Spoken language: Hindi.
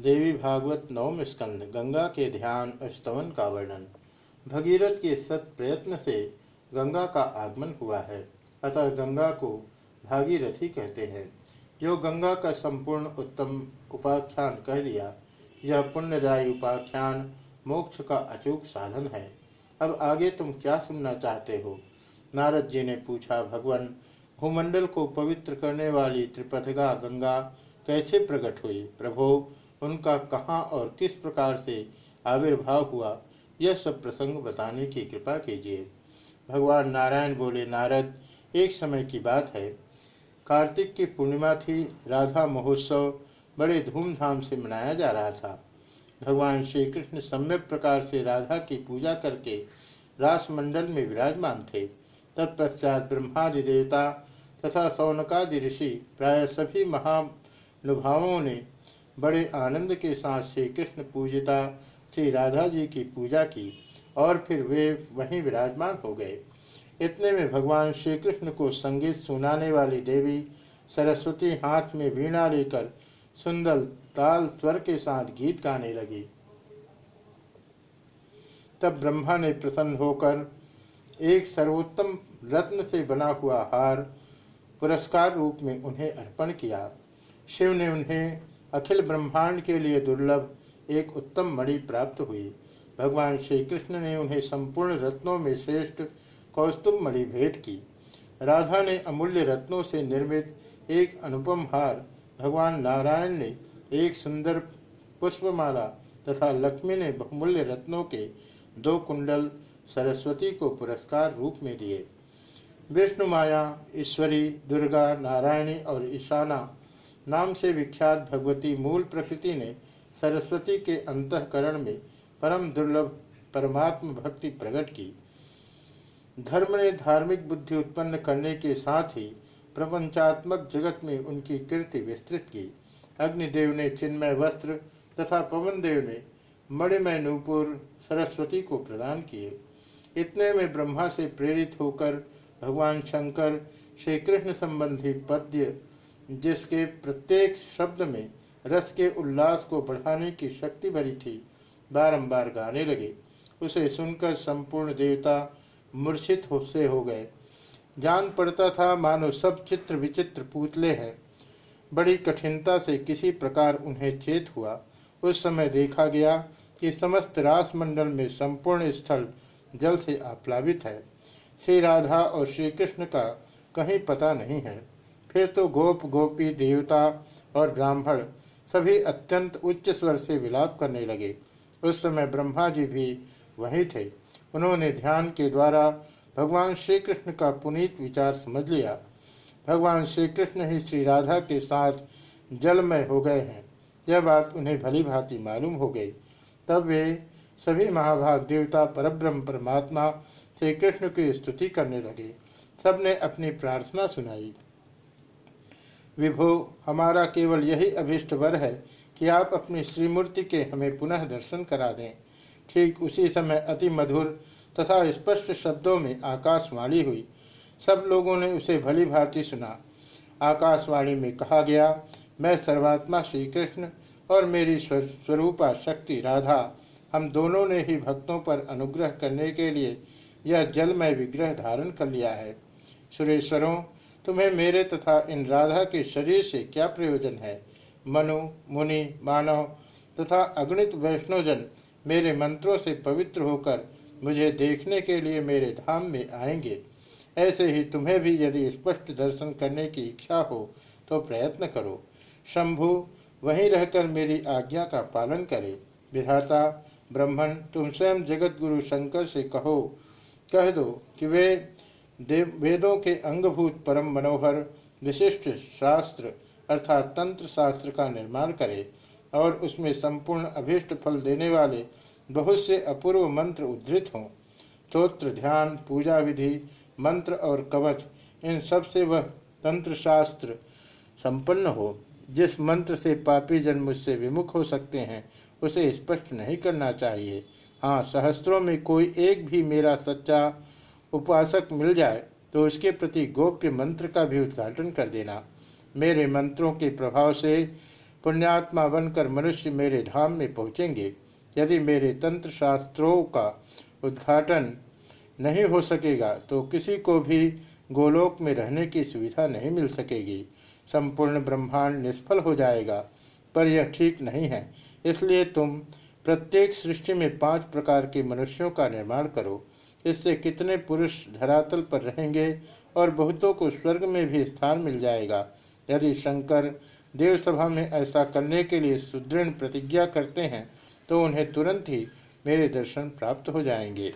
देवी भागवत नवम स्कंद, गंगा के ध्यान स्तवन का वर्णन। भगीरथ के सत प्रयत्न से गंगा का आगमन हुआ है। अतः गंगा को भागीरथी कहते हैं। जो गंगा का संपूर्ण उत्तम उपाख्यान कह दिया, यह पुण्यदायी उपाख्यान मोक्ष का अचूक साधन है। अब आगे तुम क्या सुनना चाहते हो? नारद जी ने पूछा, भगवान, भूमंडल को पवित्र करने वाली त्रिपथगा गंगा कैसे प्रकट हुई? प्रभो उनका कहाँ और किस प्रकार से आविर्भाव हुआ, यह सब प्रसंग बताने की कृपा कीजिए। भगवान नारायण बोले, नारद, एक समय की बात है। कार्तिक की पूर्णिमा थी, राधा महोत्सव बड़े धूमधाम से मनाया जा रहा था। भगवान श्री कृष्ण सम्यक प्रकार से राधा की पूजा करके रासमंडल में विराजमान थे। तत्पश्चात ब्रह्मादि देवता तथा सौनकादि ऋषि प्राय सभी महानुभावों ने बड़े आनंद के साथ श्री कृष्ण पूजिता, श्री राधा जी की पूजा की और फिर वे वहीं विराजमान हो गए। इतने में भगवान श्री कृष्ण को संगीत सुनाने वाली देवी सरस्वती हाथ में वीणा लेकर सुंदर ताल स्वर के साथ गीत गाने लगी। तब ब्रह्मा ने प्रसन्न होकर एक सर्वोत्तम रत्न से बना हुआ हार पुरस्कार रूप में उन्हें अर्पण किया। शिव ने उन्हें अखिल ब्रह्मांड के लिए दुर्लभ एक उत्तम मणि प्राप्त हुई। भगवान श्री कृष्ण ने उन्हें संपूर्ण रत्नों में श्रेष्ठ कौस्तुभ मणि भेंट की। राधा ने अमूल्य रत्नों से निर्मित एक अनुपम हार भगवान नारायण ने एक सुंदर पुष्पमाला तथा लक्ष्मी ने बहुमूल्य रत्नों के दो कुंडल सरस्वती को पुरस्कार रूप में दिए। विष्णु माया, ईश्वरी, दुर्गा, नारायणी और ईशाना नाम से विख्यात भगवती मूल प्रकृति ने सरस्वती के अंतकरण में परम दुर्लभ परमात्म भक्ति प्रकट की। धर्म ने धार्मिक बुद्धि उत्पन्न करने के साथ ही प्रपंचात्मक जगत में उनकी कीर्ति विस्तृत की। अग्निदेव ने चिन्मय वस्त्र तथा पवन देव ने मणिमय नूपुर सरस्वती को प्रदान किए। इतने में ब्रह्मा से प्रेरित होकर भगवान शंकर श्री कृष्ण संबंधी पद्य जिसके प्रत्येक शब्द में रस के उल्लास को बढ़ाने की शक्ति भरी थी, बारंबार गाने लगे। उसे सुनकर संपूर्ण देवता मूर्छित हो से हो गए। जान पड़ता था, मानो सब चित्र विचित्र पुतले हैं। बड़ी कठिनता से किसी प्रकार उन्हें चेत हुआ। उस समय देखा गया कि समस्त रासमंडल में संपूर्ण स्थल जल से आप्लावित है। श्री राधा और श्री कृष्ण का कहीं पता नहीं है। फिर तो गोप, गोपी, देवता और ब्राह्मण सभी अत्यंत उच्च स्वर से विलाप करने लगे। उस समय ब्रह्मा जी भी वहीं थे। उन्होंने ध्यान के द्वारा भगवान श्री कृष्ण का पुनीत विचार समझ लिया। भगवान श्री कृष्ण ही श्री राधा के साथ जलमय हो गए हैं। यह बात उन्हें भली भांति मालूम हो गई। तब वे सभी महाभाग देवता, परब्रह्म, परमात्मा श्री कृष्ण की स्तुति करने लगे। सबने अपनी प्रार्थना सुनाई। विभो, हमारा केवल यही अभिष्ट वर है कि आप अपनी श्रीमूर्ति के हमें पुनः दर्शन करा दें। ठीक उसी समय अति मधुर तथा स्पष्ट शब्दों में आकाशवाणी हुई। सब लोगों ने उसे भली भांति सुना। आकाशवाणी में कहा गया, मैं सर्वात्मा श्री कृष्ण और मेरी स्वरूपा शक्ति राधा। हम दोनों ने ही भक्तों पर अनुग्रह करने के लिए यह जलमय विग्रह धारण कर लिया है। सुरेश्वरों तुम्हें मेरे तथा इन राधा के शरीर से क्या प्रयोजन है? मनु, मुनि, मानव तथा अगणित वैष्णवजन मेरे मंत्रों से पवित्र होकर मुझे देखने के लिए मेरे धाम में आएँगे। ऐसे ही तुम्हें भी यदि स्पष्ट दर्शन करने की इच्छा हो तो प्रयत्न करो। शंभु, वहीं रहकर मेरी आज्ञा का पालन करे। विधाता ब्रह्मण तुम स्वयं जगत गुरु शंकर से कहो, कह दो कि वे देव वेदों के अंगभूत परम मनोहर, विशिष्ट शास्त्र अर्थात तंत्र शास्त्र का निर्माण करे और उसमें संपूर्ण अभीष्ट फल देने वाले बहुत से अपूर्व मंत्र उद्धृत हों। स्त्रोत्र ध्यान, पूजा विधि, मंत्र और कवच, इन सबसे वह तंत्र शास्त्र संपन्न हो। जिस मंत्र से पापी जन मुझसे विमुख हो सकते हैं, उसे स्पष्ट नहीं करना चाहिए। हाँ सहस्त्रों में कोई एक भी मेरा सच्चा उपासक मिल जाए तो उसके प्रति गोप्य मंत्र का भी उद्घाटन कर देना। मेरे मंत्रों के प्रभाव से पुण्यात्मा बनकर मनुष्य मेरे धाम में पहुँचेंगे। यदि मेरे तंत्र शास्त्रों का उद्घाटन नहीं हो सकेगा तो किसी को भी गोलोक में रहने की सुविधा नहीं मिल सकेगी। संपूर्ण ब्रह्मांड निष्फल हो जाएगा, पर यह ठीक नहीं है। इसलिए तुम प्रत्येक सृष्टि में पाँच प्रकार के मनुष्यों का निर्माण करो। इससे कितने पुरुष धरातल पर रहेंगे और बहुतों को स्वर्ग में भी स्थान मिल जाएगा। यदि शंकर देवसभा में ऐसा करने के लिए सुदृढ़ प्रतिज्ञा करते हैं तो उन्हें तुरंत ही मेरे दर्शन प्राप्त हो जाएँगे।